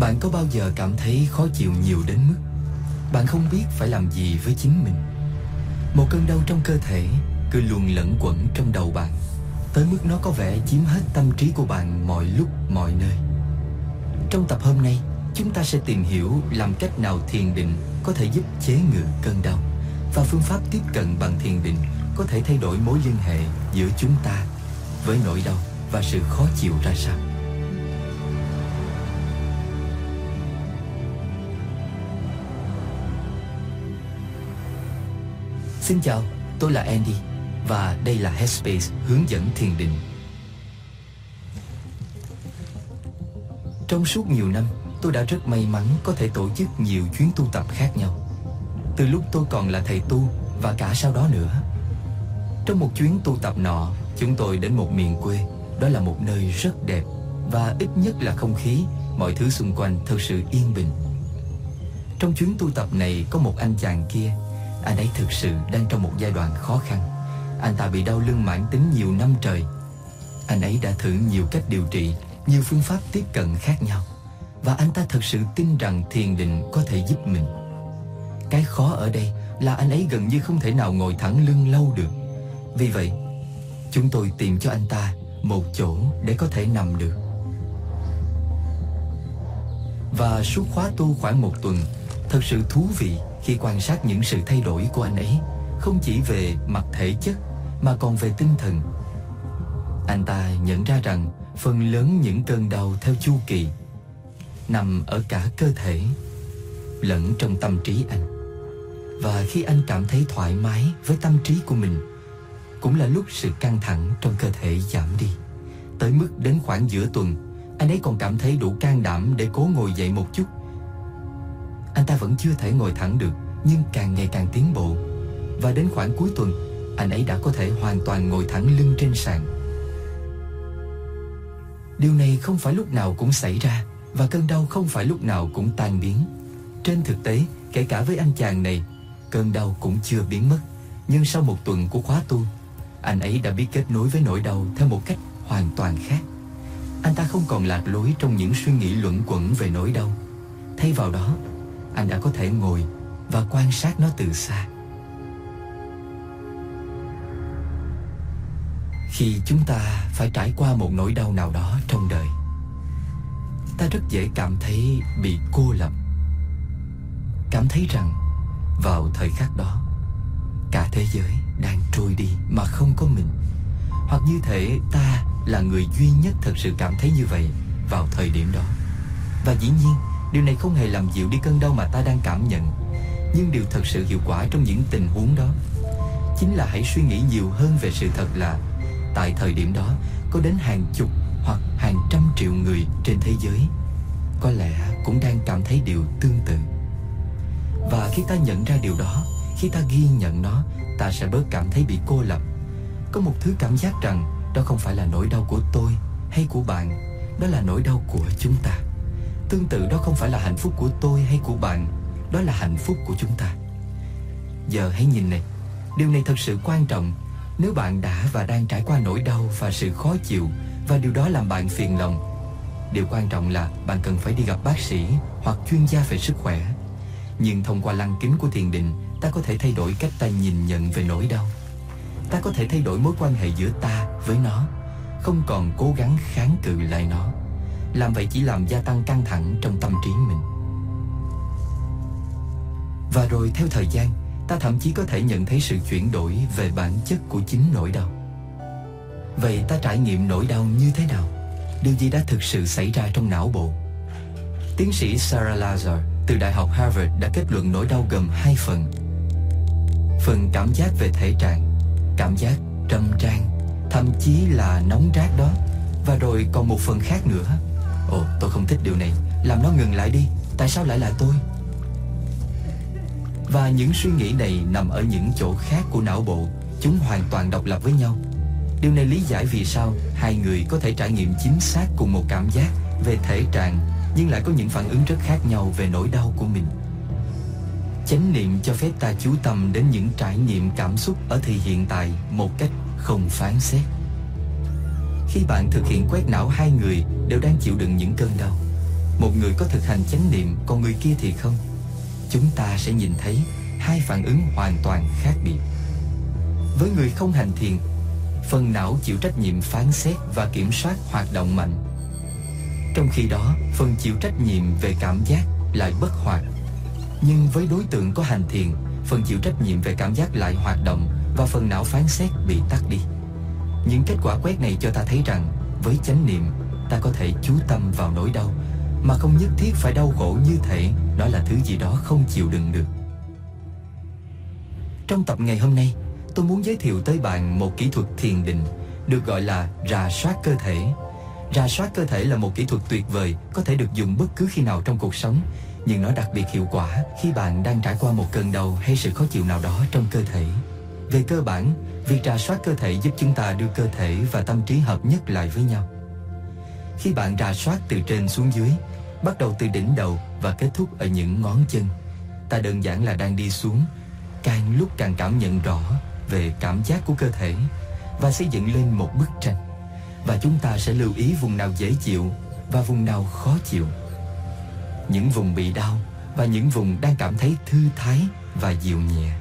Bạn có bao giờ cảm thấy khó chịu nhiều đến mức Bạn không biết phải làm gì với chính mình? Một cơn đau trong cơ thể Cứ luôn lẫn quẩn trong đầu bạn, Tới mức nó có vẻ chiếm hết tâm trí của bạn mọi lúc, mọi nơi. Trong tập hôm nay, Chúng ta sẽ tìm hiểu làm cách nào thiền định có thể giúp chế ngự cơn đau Và phương pháp tiếp cận bằng thiền định có thể thay đổi mối liên hệ giữa chúng ta với nỗi đau và sự khó chịu ra sao. Xin chào, tôi là Andy và đây là Headspace hướng dẫn thiền định. Trong suốt nhiều năm, tôi đã rất may mắn có thể tổ chức nhiều chuyến tu tập khác nhau. Từ lúc tôi còn là thầy tu và cả sau đó nữa. Trong một chuyến tu tập nọ, chúng tôi đến một miền quê, đó là một nơi rất đẹp và ít nhất là không khí, mọi thứ xung quanh thật sự yên bình. Trong chuyến tu tập này có một anh chàng kia anh ấy thực sự đang trong một giai đoạn khó khăn. Anh ta bị đau lưng mãn tính nhiều năm trời. Anh ấy đã thử nhiều cách điều trị Nhiều phương pháp tiếp cận khác nhau. Và anh ta thực sự tin rằng thiền định có thể giúp mình. Cái khó ở đây là anh ấy gần như không thể nào ngồi thẳng lưng lâu được. Vì vậy, chúng tôi tìm cho anh ta một chỗ để có thể nằm được. Và suốt khóa tu khoảng một tuần Thật sự thú vị khi quan sát những sự thay đổi của anh ấy không chỉ về mặt thể chất mà còn về tinh thần. Anh ta nhận ra rằng phần lớn những cơn đau theo chu kỳ nằm ở cả cơ thể lẫn trong tâm trí anh. Và khi anh cảm thấy thoải mái với tâm trí của mình cũng là lúc sự căng thẳng trong cơ thể giảm đi. Tới mức đến khoảng giữa tuần, anh ấy còn cảm thấy đủ can đảm để cố ngồi dậy một chút anh ta vẫn chưa thể ngồi thẳng được, Nhưng càng ngày càng tiến bộ. Và đến khoảng cuối tuần, Anh ấy đã có thể hoàn toàn ngồi thẳng lưng trên sàn. Điều này không phải lúc nào cũng xảy ra, Và cơn đau không phải lúc nào cũng tan biến. Trên thực tế, Kể cả với anh chàng này, Cơn đau cũng chưa biến mất. Nhưng sau một tuần của khóa tu, Anh ấy đã biết kết nối với nỗi đau Theo một cách hoàn toàn khác. Anh ta không còn lạc lối trong những suy nghĩ luẩn quẩn về nỗi đau. Thay vào đó anh đã có thể ngồi và quan sát nó từ xa. Khi chúng ta phải trải qua một nỗi đau nào đó trong đời, ta rất dễ cảm thấy bị cô lập. Cảm thấy rằng vào thời khắc đó, cả thế giới đang trôi đi mà không có mình. Hoặc như thể ta là người duy nhất thật sự cảm thấy như vậy vào thời điểm đó. Và dĩ nhiên, Điều này không hề làm dịu đi cơn đau mà ta đang cảm nhận. Nhưng điều thật sự hiệu quả trong những tình huống đó Chính là hãy suy nghĩ nhiều hơn về sự thật là, Tại thời điểm đó, Có đến hàng chục hoặc hàng trăm triệu người trên thế giới. Có lẽ cũng đang cảm thấy điều tương tự. Và khi ta nhận ra điều đó, Khi ta ghi nhận nó, Ta sẽ bớt cảm thấy bị cô lập. Có một thứ cảm giác rằng Đó không phải là nỗi đau của tôi hay của bạn, Đó là nỗi đau của chúng ta. Tương tự đó không phải là hạnh phúc của tôi hay của bạn, Đó là hạnh phúc của chúng ta. Giờ hãy nhìn này, Điều này thật sự quan trọng. Nếu bạn đã và đang trải qua nỗi đau và sự khó chịu, Và điều đó làm bạn phiền lòng, Điều quan trọng là bạn cần phải đi gặp bác sĩ Hoặc chuyên gia về sức khỏe. Nhưng thông qua lăng kính của thiền định, Ta có thể thay đổi cách ta nhìn nhận về nỗi đau. Ta có thể thay đổi mối quan hệ giữa ta với nó, Không còn cố gắng kháng cự lại nó làm vậy chỉ làm gia tăng căng thẳng trong tâm trí mình. Và rồi theo thời gian, Ta thậm chí có thể nhận thấy sự chuyển đổi Về bản chất của chính nỗi đau. Vậy ta trải nghiệm nỗi đau như thế nào? Điều gì đã thực sự xảy ra trong não bộ? Tiến sĩ Sarah Lazar từ Đại học Harvard đã kết luận nỗi đau gồm hai phần. Phần cảm giác về thể trạng, Cảm giác trầm trang, Thậm chí là nóng rát đó. Và rồi còn một phần khác nữa. Ồ, tôi không thích điều này. Làm nó ngừng lại đi. Tại sao lại là tôi? Và những suy nghĩ này nằm ở những chỗ khác của não bộ. Chúng hoàn toàn độc lập với nhau. Điều này lý giải vì sao Hai người có thể trải nghiệm chính xác cùng một cảm giác Về thể trạng, Nhưng lại có những phản ứng rất khác nhau Về nỗi đau của mình. Chánh niệm cho phép ta chú tâm đến những trải nghiệm cảm xúc ở thì hiện tại một cách không phán xét. Khi bạn thực hiện quét não hai người đều đang chịu đựng những cơn đau một người có thực hành chánh niệm còn người kia thì không, chúng ta sẽ nhìn thấy hai phản ứng hoàn toàn khác biệt. Với người không hành thiền, phần não chịu trách nhiệm phán xét và kiểm soát hoạt động mạnh. Trong khi đó, phần chịu trách nhiệm về cảm giác lại bất hoạt. Nhưng với đối tượng có hành thiền, phần chịu trách nhiệm về cảm giác lại hoạt động và phần não phán xét bị tắt đi. Những kết quả quét này cho ta thấy rằng với chánh niệm, ta có thể chú tâm vào nỗi đau mà không nhất thiết phải đau khổ như thể nó là thứ gì đó không chịu đựng được. Trong tập ngày hôm nay, tôi muốn giới thiệu tới bạn một kỹ thuật thiền định được gọi là rà soát cơ thể. Rà soát cơ thể là một kỹ thuật tuyệt vời có thể được dùng bất cứ khi nào trong cuộc sống, nhưng nó đặc biệt hiệu quả khi bạn đang trải qua một cơn đau hay sự khó chịu nào đó trong cơ thể. Về cơ bản, việc trà soát cơ thể giúp chúng ta đưa cơ thể và tâm trí hợp nhất lại với nhau. Khi bạn trà soát từ trên xuống dưới, bắt đầu từ đỉnh đầu và kết thúc ở những ngón chân, ta đơn giản là đang đi xuống, càng lúc càng cảm nhận rõ về cảm giác của cơ thể và xây dựng lên một bức tranh. Và chúng ta sẽ lưu ý vùng nào dễ chịu và vùng nào khó chịu. Những vùng bị đau và những vùng đang cảm thấy thư thái và dịu nhẹ.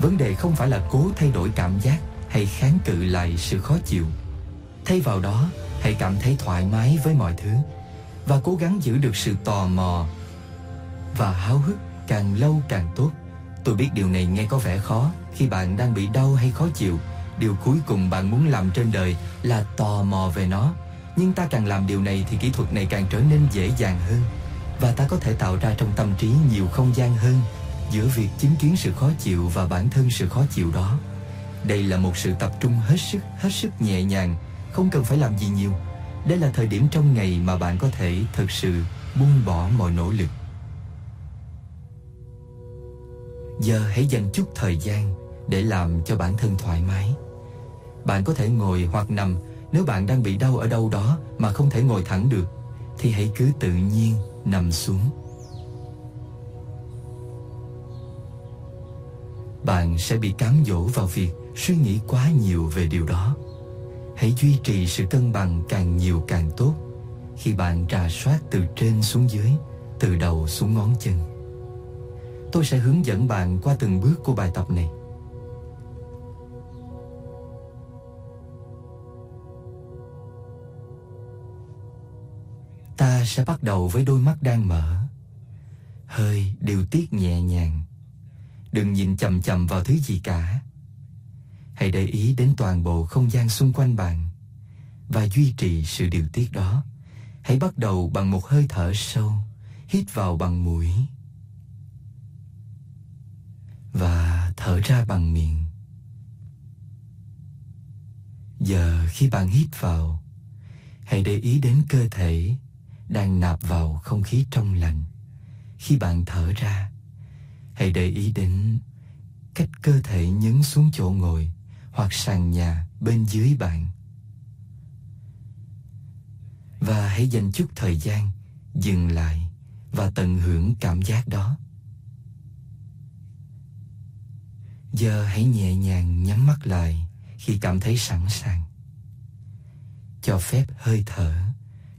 Vấn đề không phải là cố thay đổi cảm giác hay kháng cự lại sự khó chịu. Thay vào đó, hãy cảm thấy thoải mái với mọi thứ và cố gắng giữ được sự tò mò và háo hức càng lâu càng tốt. Tôi biết điều này nghe có vẻ khó khi bạn đang bị đau hay khó chịu. Điều cuối cùng bạn muốn làm trên đời là tò mò về nó. Nhưng ta càng làm điều này thì kỹ thuật này càng trở nên dễ dàng hơn và ta có thể tạo ra trong tâm trí nhiều không gian hơn giữa việc chứng kiến sự khó chịu và bản thân sự khó chịu đó. Đây là một sự tập trung hết sức, hết sức nhẹ nhàng, không cần phải làm gì nhiều. Đây là thời điểm trong ngày mà bạn có thể thực sự buông bỏ mọi nỗ lực. Giờ hãy dành chút thời gian để làm cho bản thân thoải mái. Bạn có thể ngồi hoặc nằm nếu bạn đang bị đau ở đâu đó mà không thể ngồi thẳng được thì hãy cứ tự nhiên nằm xuống. Bạn sẽ bị cám dỗ vào việc suy nghĩ quá nhiều về điều đó. Hãy duy trì sự cân bằng càng nhiều càng tốt khi bạn trà soát từ trên xuống dưới, từ đầu xuống ngón chân. Tôi sẽ hướng dẫn bạn qua từng bước của bài tập này. Ta sẽ bắt đầu với đôi mắt đang mở. Hơi điều tiết nhẹ nhàng. Đừng nhìn chầm chầm vào thứ gì cả. Hãy để ý đến toàn bộ không gian xung quanh bạn và duy trì sự điều tiết đó. Hãy bắt đầu bằng một hơi thở sâu, hít vào bằng mũi và thở ra bằng miệng. Giờ khi bạn hít vào, hãy để ý đến cơ thể đang nạp vào không khí trong lành. Khi bạn thở ra, hãy để ý đến cách cơ thể nhấn xuống chỗ ngồi hoặc sàn nhà bên dưới bạn. Và hãy dành chút thời gian dừng lại và tận hưởng cảm giác đó. Giờ hãy nhẹ nhàng nhắm mắt lại khi cảm thấy sẵn sàng. Cho phép hơi thở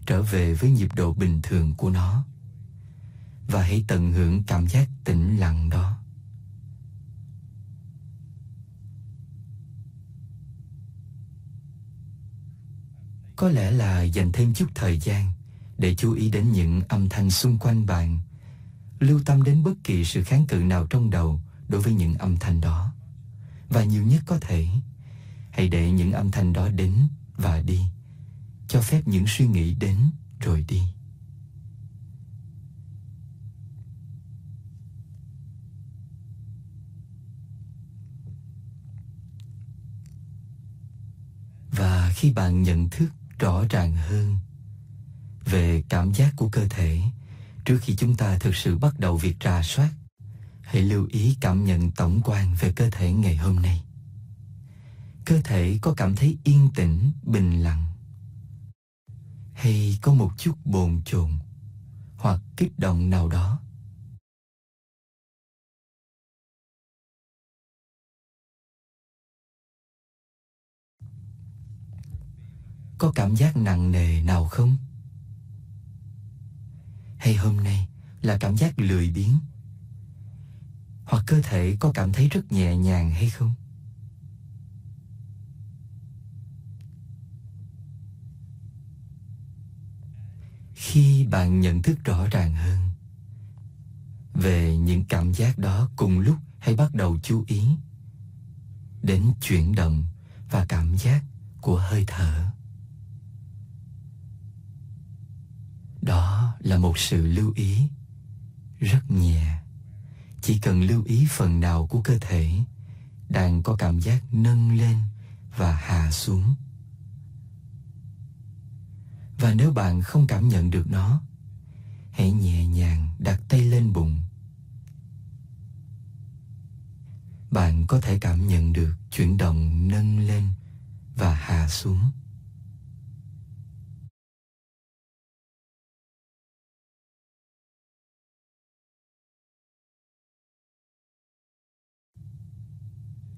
trở về với nhịp độ bình thường của nó và hãy tận hưởng cảm giác tĩnh lặng đó. Có lẽ là dành thêm chút thời gian để chú ý đến những âm thanh xung quanh bạn, lưu tâm đến bất kỳ sự kháng cự nào trong đầu đối với những âm thanh đó. Và nhiều nhất có thể, hãy để những âm thanh đó đến và đi, cho phép những suy nghĩ đến rồi đi. Và khi bạn nhận thức rõ ràng hơn về cảm giác của cơ thể trước khi chúng ta thực sự bắt đầu việc rà soát, hãy lưu ý cảm nhận tổng quan về cơ thể ngày hôm nay. Cơ thể có cảm thấy yên tĩnh, bình lặng hay có một chút bồn chồn hoặc kích động nào đó? Có cảm giác nặng nề nào không hay hôm nay là cảm giác lười biếng? Hoặc cơ thể có cảm thấy rất nhẹ nhàng hay không? Khi bạn nhận thức rõ ràng hơn về những cảm giác đó cùng lúc hãy bắt đầu chú ý đến chuyển động và cảm giác của hơi thở. Đó là một sự lưu ý rất nhẹ. Chỉ cần lưu ý phần nào của cơ thể đang có cảm giác nâng lên và hạ xuống. Và nếu bạn không cảm nhận được nó, hãy nhẹ nhàng đặt tay lên bụng. Bạn có thể cảm nhận được chuyển động nâng lên và hạ xuống.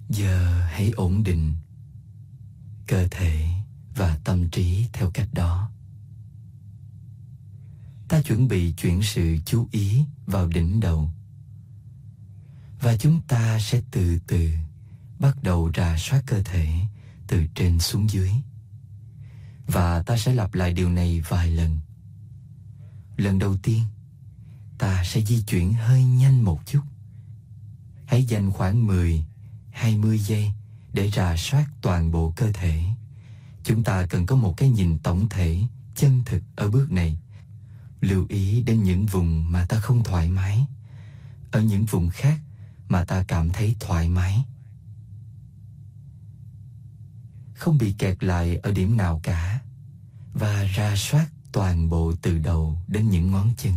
Giờ hãy ổn định cơ thể và tâm trí theo cách đó. Ta chuẩn bị chuyển sự chú ý vào đỉnh đầu. Và chúng ta sẽ từ từ bắt đầu rà soát cơ thể từ trên xuống dưới. Và ta sẽ lặp lại điều này vài lần. Lần đầu tiên, ta sẽ di chuyển hơi nhanh một chút. Hãy dành khoảng 10 20 giây để rà soát toàn bộ cơ thể. Chúng ta cần có một cái nhìn tổng thể, chân thực ở bước này. Lưu ý đến những vùng mà ta không thoải mái. Ở những vùng khác mà ta cảm thấy thoải mái. Không bị kẹt lại ở điểm nào cả và ra soát toàn bộ từ đầu đến những ngón chân.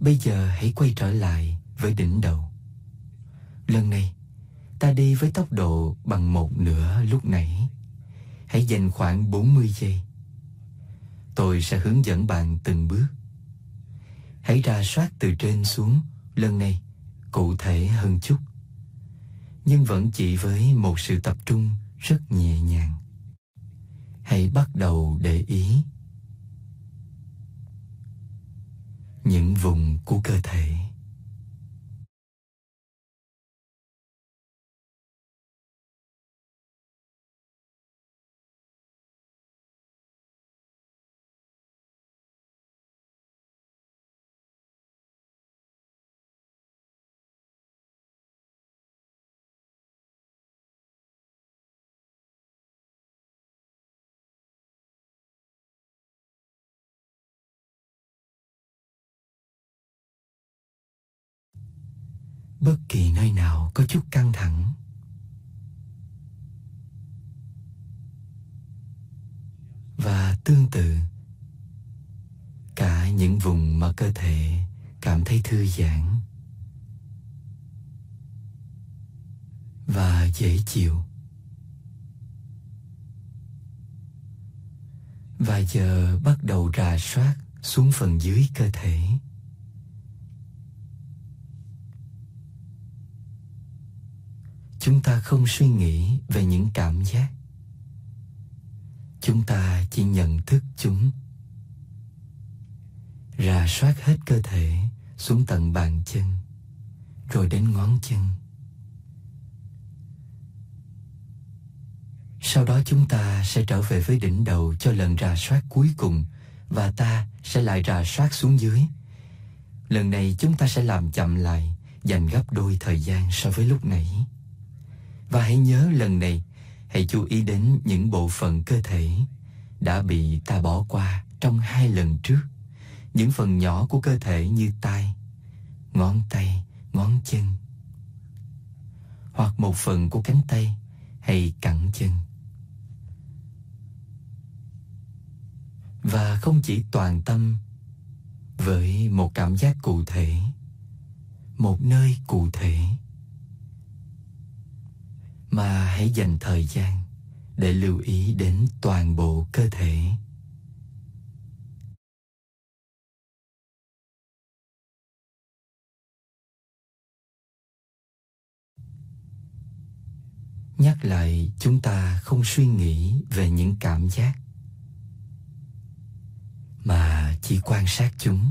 Bây giờ hãy quay trở lại với đỉnh đầu. Lần này, ta đi với tốc độ bằng một nửa lúc nãy. Hãy dành khoảng 40 giây. Tôi sẽ hướng dẫn bạn từng bước. Hãy ra soát từ trên xuống, lần này cụ thể hơn chút. Nhưng vẫn chỉ với một sự tập trung rất nhẹ nhàng. Hãy bắt đầu để ý những vùng của cơ thể. Bất kỳ nơi nào có chút căng thẳng. Và tương tự, cả những vùng mà cơ thể cảm thấy thư giãn và dễ chịu. Và giờ bắt đầu rà soát xuống phần dưới cơ thể. Chúng ta không suy nghĩ về những cảm giác. Chúng ta chỉ nhận thức chúng. Rà soát hết cơ thể xuống tận bàn chân, rồi đến ngón chân. Sau đó chúng ta sẽ trở về với đỉnh đầu cho lần rà soát cuối cùng và ta sẽ lại rà soát xuống dưới. Lần này chúng ta sẽ làm chậm lại, dành gấp đôi thời gian so với lúc nãy và hãy nhớ lần này, hãy chú ý đến những bộ phận cơ thể đã bị ta bỏ qua trong hai lần trước. Những phần nhỏ của cơ thể như tay, ngón tay, ngón chân. Hoặc một phần của cánh tay hay cẳng chân. Và không chỉ toàn tâm với một cảm giác cụ thể, một nơi cụ thể mà hãy dành thời gian để lưu ý đến toàn bộ cơ thể. Nhắc lại, chúng ta không suy nghĩ về những cảm giác mà chỉ quan sát chúng.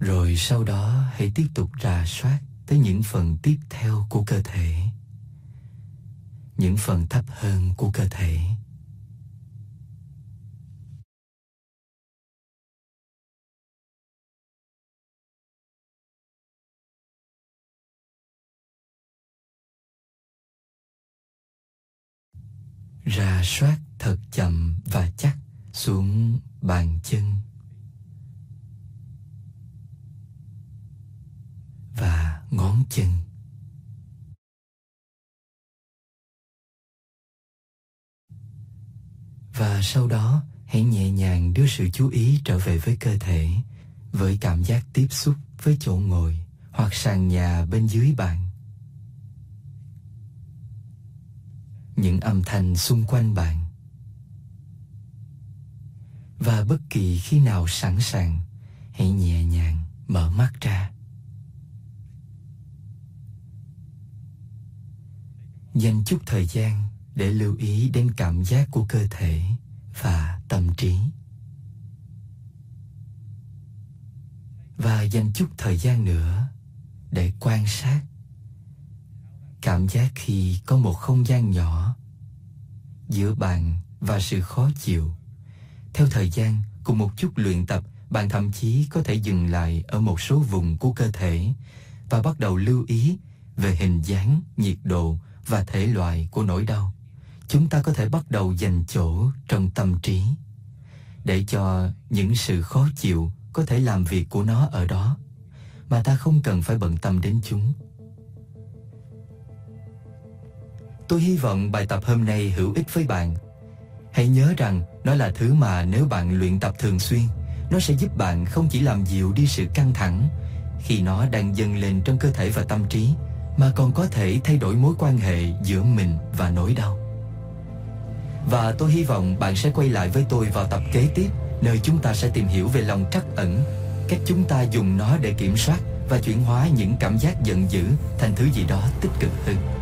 Rồi sau đó hãy tiếp tục rà soát tới những phần tiếp theo của cơ thể. Những phần thấp hơn của cơ thể. Rà soát thật chậm và chắc xuống bàn chân và ngón chân. Và sau đó hãy nhẹ nhàng đưa sự chú ý trở về với cơ thể với cảm giác tiếp xúc với chỗ ngồi hoặc sàn nhà bên dưới bạn. Những âm thanh xung quanh bạn. Và bất kỳ khi nào sẵn sàng, hãy nhẹ nhàng mở mắt ra. Dành chút thời gian để lưu ý đến cảm giác của cơ thể và tâm trí. Và dành chút thời gian nữa để quan sát cảm giác khi có một không gian nhỏ giữa bạn và sự khó chịu. Theo thời gian cùng một chút luyện tập, bạn thậm chí có thể dừng lại ở một số vùng của cơ thể và bắt đầu lưu ý về hình dáng, nhiệt độ và thể loại của nỗi đau. Chúng ta có thể bắt đầu dành chỗ trong tâm trí, để cho những sự khó chịu có thể làm việc của nó ở đó, mà ta không cần phải bận tâm đến chúng. Tôi hy vọng bài tập hôm nay hữu ích với bạn. Hãy nhớ rằng nó là thứ mà nếu bạn luyện tập thường xuyên, nó sẽ giúp bạn không chỉ làm dịu đi sự căng thẳng khi nó đang dâng lên trong cơ thể và tâm trí mà còn có thể thay đổi mối quan hệ giữa mình và nỗi đau. Và tôi hy vọng bạn sẽ quay lại với tôi vào tập kế tiếp nơi chúng ta sẽ tìm hiểu về lòng trắc ẩn, cách chúng ta dùng nó để kiểm soát và chuyển hóa những cảm giác giận dữ thành thứ gì đó tích cực hơn.